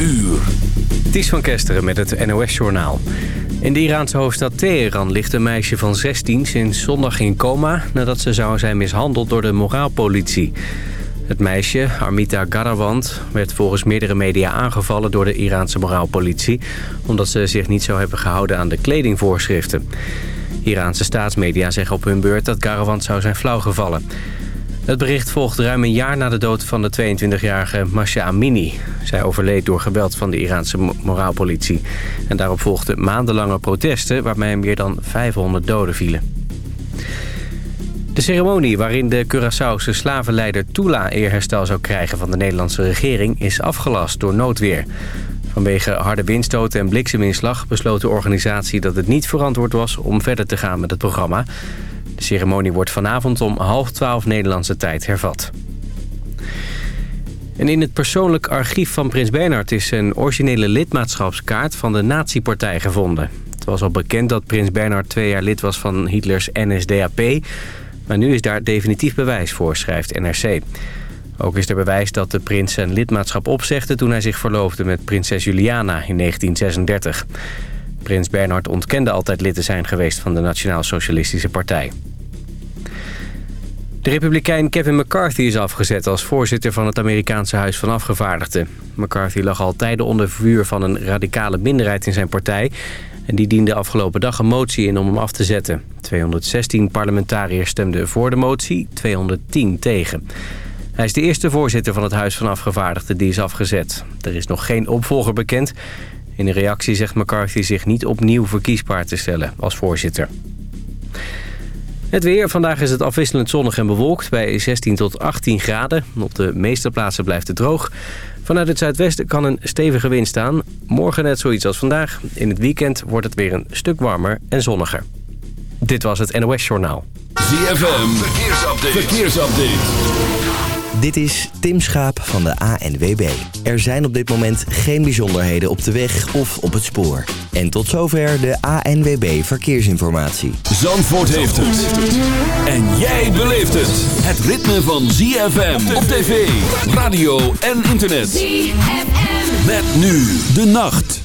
uur. Ties van Kesteren met het NOS-journaal. In de Iraanse hoofdstad Teheran ligt een meisje van 16 sinds zondag in coma... nadat ze zou zijn mishandeld door de moraalpolitie. Het meisje, Armita Garawand, werd volgens meerdere media aangevallen door de Iraanse moraalpolitie... omdat ze zich niet zou hebben gehouden aan de kledingvoorschriften. Iraanse staatsmedia zeggen op hun beurt dat Garawand zou zijn flauwgevallen. Het bericht volgt ruim een jaar na de dood van de 22-jarige Masha Amini. Zij overleed door geweld van de Iraanse moraalpolitie. En daarop volgden maandenlange protesten waarbij meer dan 500 doden vielen. De ceremonie waarin de Curaçaose slavenleider Tula eerherstel zou krijgen van de Nederlandse regering is afgelast door noodweer. Vanwege harde windstoten en blikseminslag besloot de organisatie dat het niet verantwoord was om verder te gaan met het programma. De ceremonie wordt vanavond om half twaalf Nederlandse tijd hervat. En in het persoonlijk archief van Prins Bernhard is een originele lidmaatschapskaart van de nazi-partij gevonden. Het was al bekend dat Prins Bernhard twee jaar lid was van Hitlers NSDAP... maar nu is daar definitief bewijs voor, schrijft NRC. Ook is er bewijs dat de prins zijn lidmaatschap opzegde... toen hij zich verloofde met prinses Juliana in 1936. Prins Bernhard ontkende altijd lid te zijn geweest van de Nationaal Socialistische Partij. De republikein Kevin McCarthy is afgezet als voorzitter van het Amerikaanse Huis van Afgevaardigden. McCarthy lag al tijden onder vuur van een radicale minderheid in zijn partij... en die diende afgelopen dag een motie in om hem af te zetten. 216 parlementariërs stemden voor de motie, 210 tegen. Hij is de eerste voorzitter van het Huis van Afgevaardigden die is afgezet. Er is nog geen opvolger bekend. In een reactie zegt McCarthy zich niet opnieuw verkiesbaar te stellen als voorzitter. Het weer. Vandaag is het afwisselend zonnig en bewolkt bij 16 tot 18 graden. Op de meeste plaatsen blijft het droog. Vanuit het zuidwesten kan een stevige wind staan. Morgen net zoiets als vandaag. In het weekend wordt het weer een stuk warmer en zonniger. Dit was het NOS Journaal. ZFM. Verkeersupdate. Verkeersupdate. Dit is Tim Schaap van de ANWB. Er zijn op dit moment geen bijzonderheden op de weg of op het spoor. En tot zover de ANWB Verkeersinformatie. Zandvoort heeft het. En jij beleeft het. Het ritme van ZFM op tv, radio en internet. ZFM. Met nu de nacht.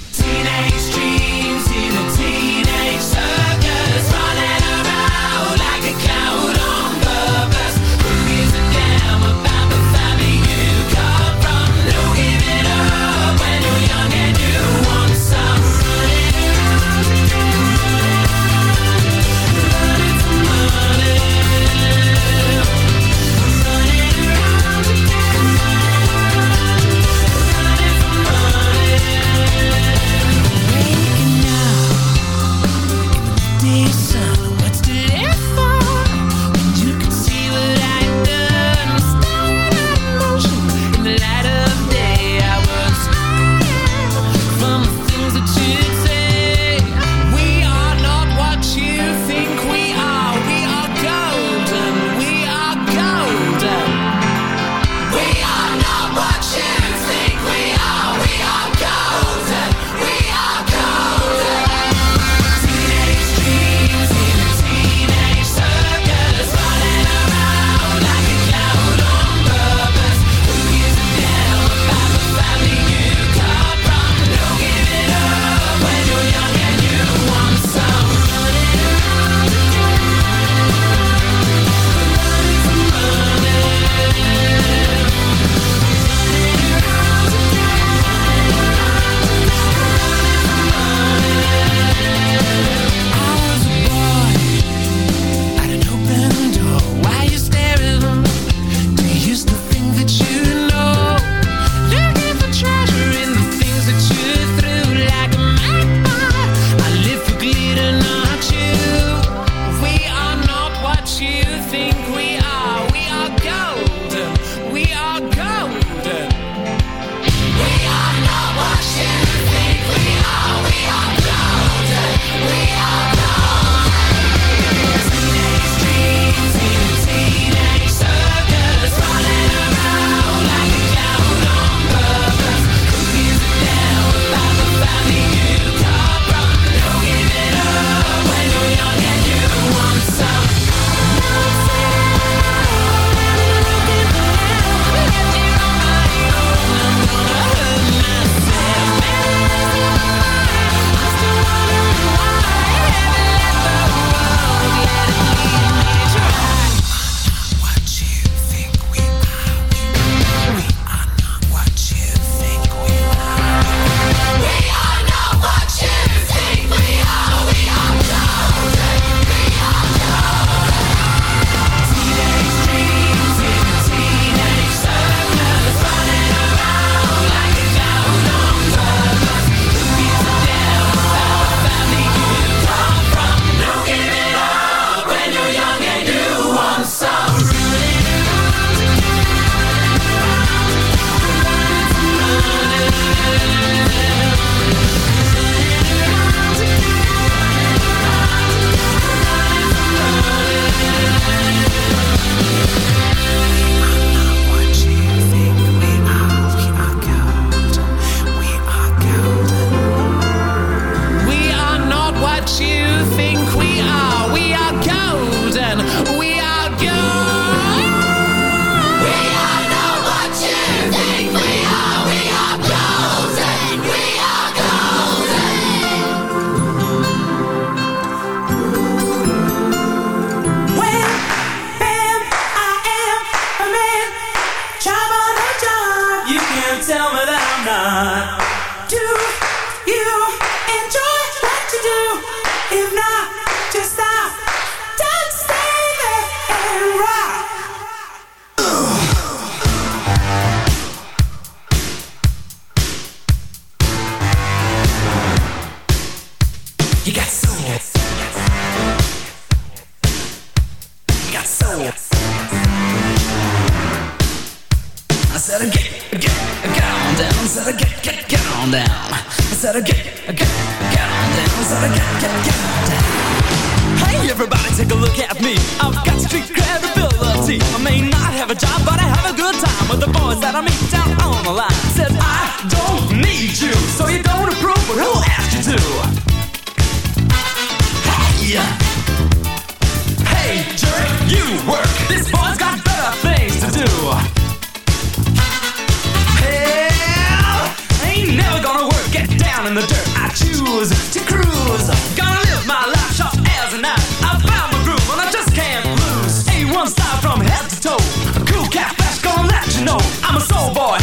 gonna work, get down in the dirt. I choose to cruise. Gonna live my life sharp as a knife. I found my groove and I just can't lose. A1 style from head to toe. A cool cat flash, gonna let you know I'm a soul boy.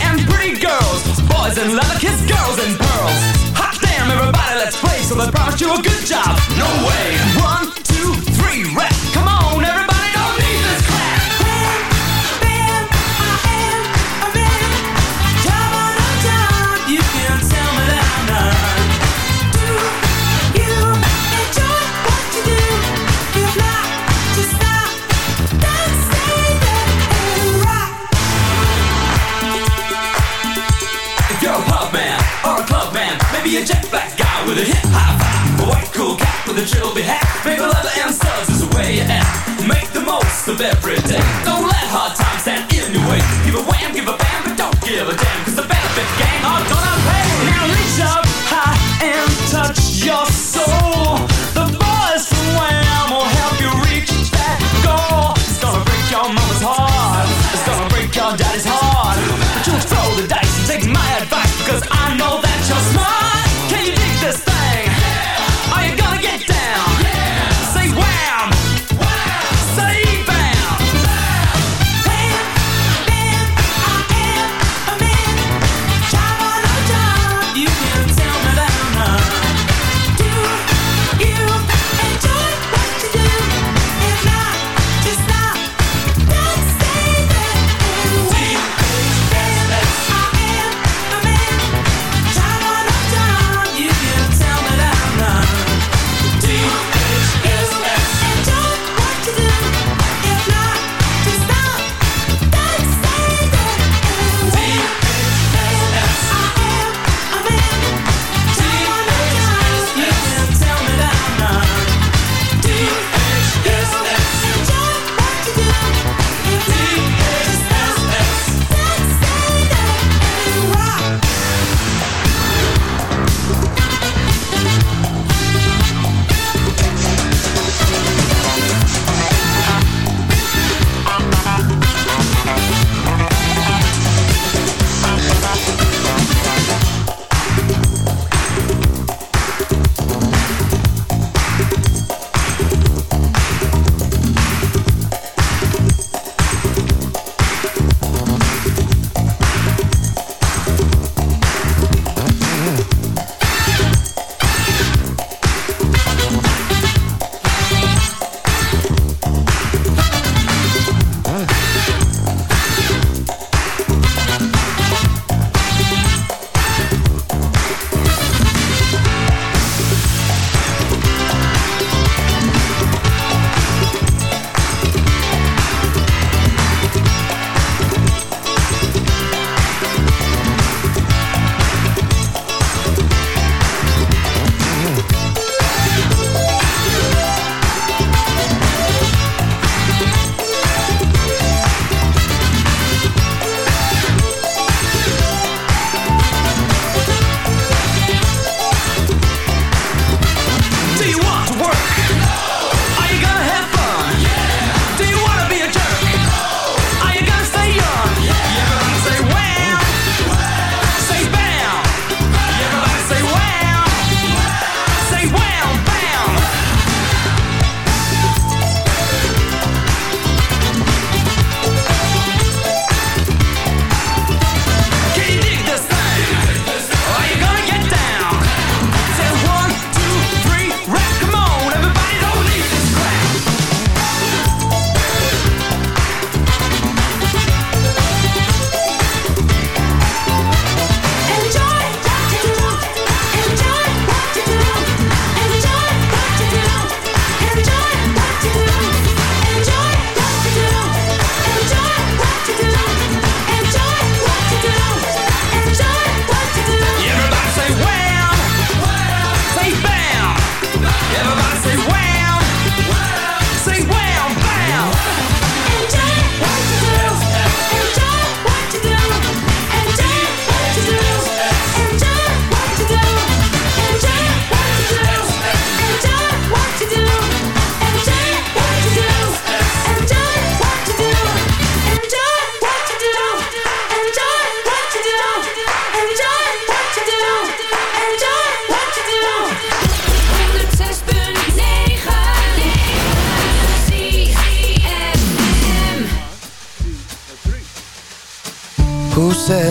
and pretty girls, boys in leather kiss girls in pearls. Hot damn, everybody, let's play. So they promised you a good job. No way. One, two, three, rap. a jet black guy with a hip high vibe. A white cool cat with a trilby hat. Paper leather and studs is the way you act. Make the most of every day. Don't let hard times stand in your way. Give a wham, give a bam, but don't give a damn. Cause the benefit gang are gonna pay. Now reach up high and touch your soul. The boys from Wham will help you reach that goal. It's gonna break your mama's heart. It's gonna break your daddy's heart. But you throw the dice and take my advice because I know that.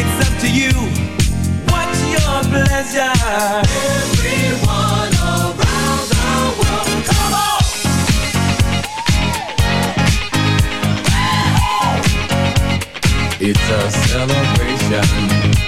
it's up to you. What's your pleasure? Everyone around the world, come on! It's a celebration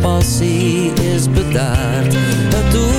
passie is bedaard. Het doet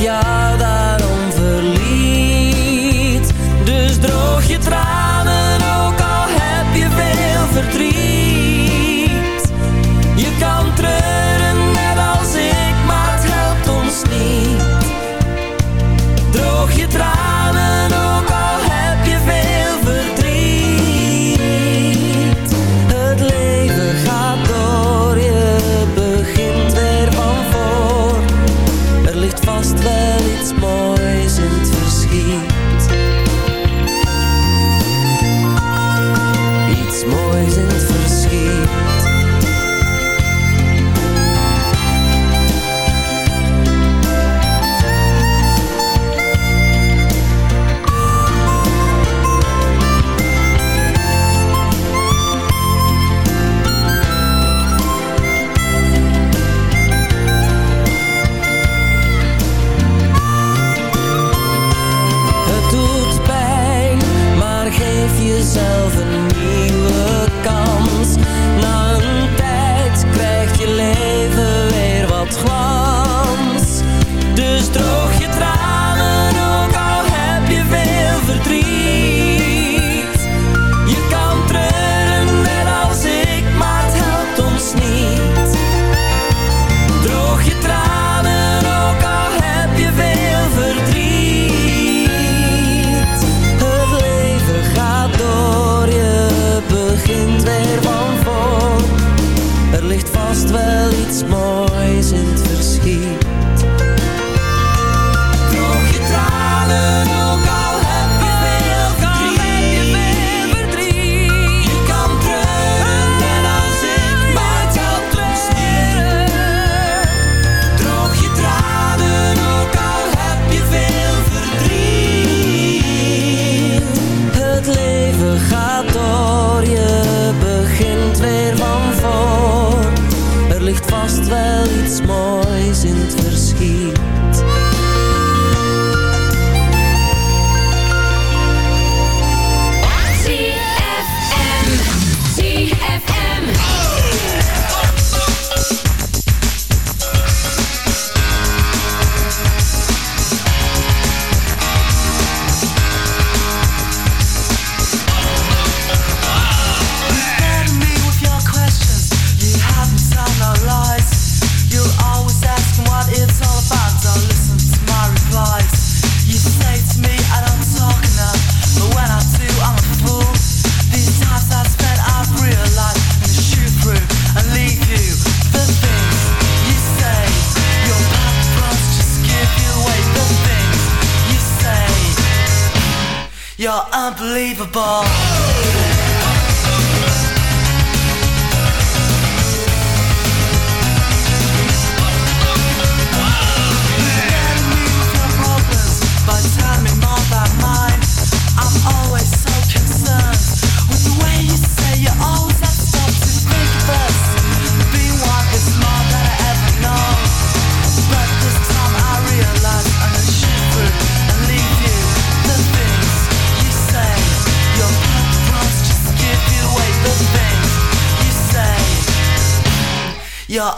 yeah. iets moois in het verschiet. Iets moois in.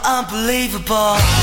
unbelievable.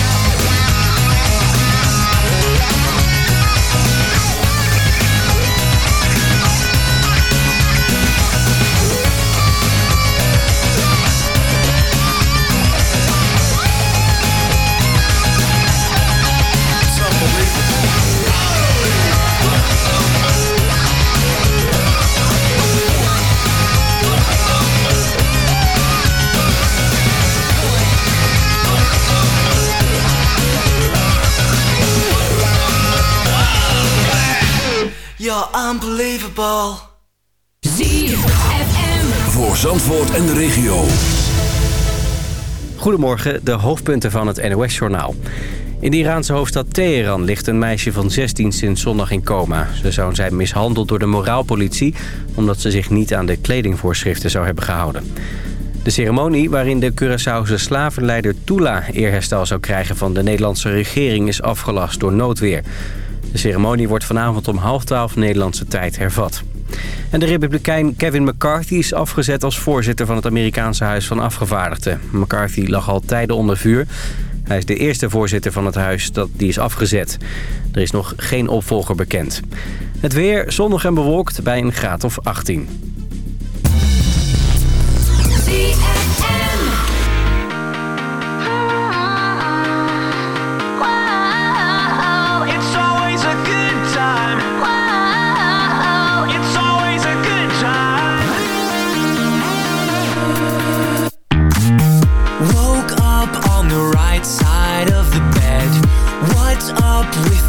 Unbelievable. ZFM. Voor Zandvoort en de regio. Goedemorgen, de hoofdpunten van het NOS-journaal. In de Iraanse hoofdstad Teheran ligt een meisje van 16 sinds zondag in coma. Ze zou zijn mishandeld door de moraalpolitie... omdat ze zich niet aan de kledingvoorschriften zou hebben gehouden. De ceremonie waarin de Curaçaose slavenleider Tula eerherstel zou krijgen van de Nederlandse regering is afgelast door noodweer. De ceremonie wordt vanavond om half twaalf Nederlandse tijd hervat. En de republikein Kevin McCarthy is afgezet als voorzitter van het Amerikaanse Huis van Afgevaardigden. McCarthy lag al tijden onder vuur. Hij is de eerste voorzitter van het huis dat die is afgezet. Er is nog geen opvolger bekend. Het weer zonnig en bewolkt bij een graad of 18.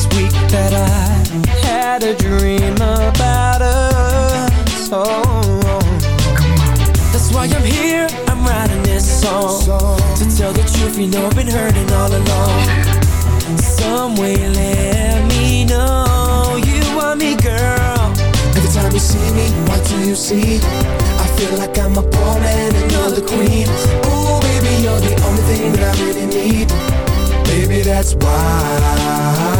this week that I had a dream about us. Oh, that's why I'm here. I'm writing this song to tell the truth. You know I've been hurting all along. Some way let me know you want me, girl. Every time you see me, what do you see? I feel like I'm a poor man and you're the queen. Ooh, baby, you're the only thing that I really need. Baby, that's why.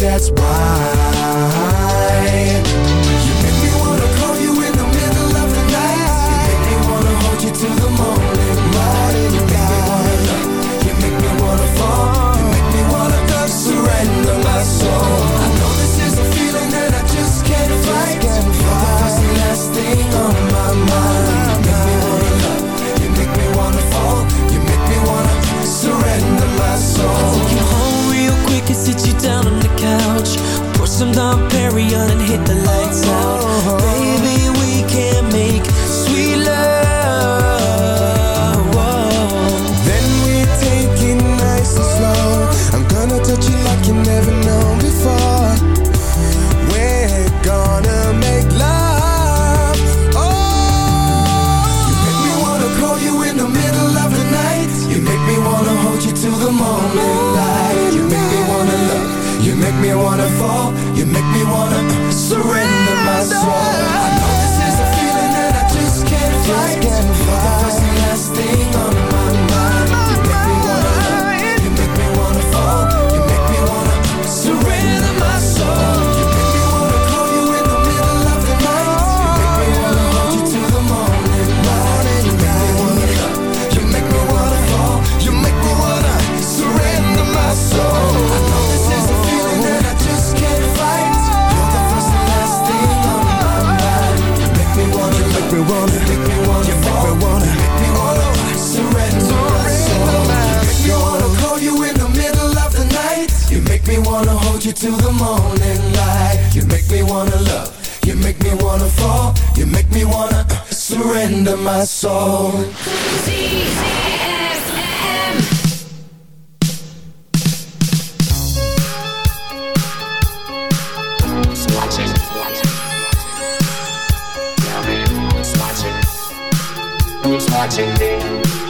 that's why. watching me.